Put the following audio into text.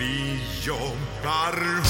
Vi jobbar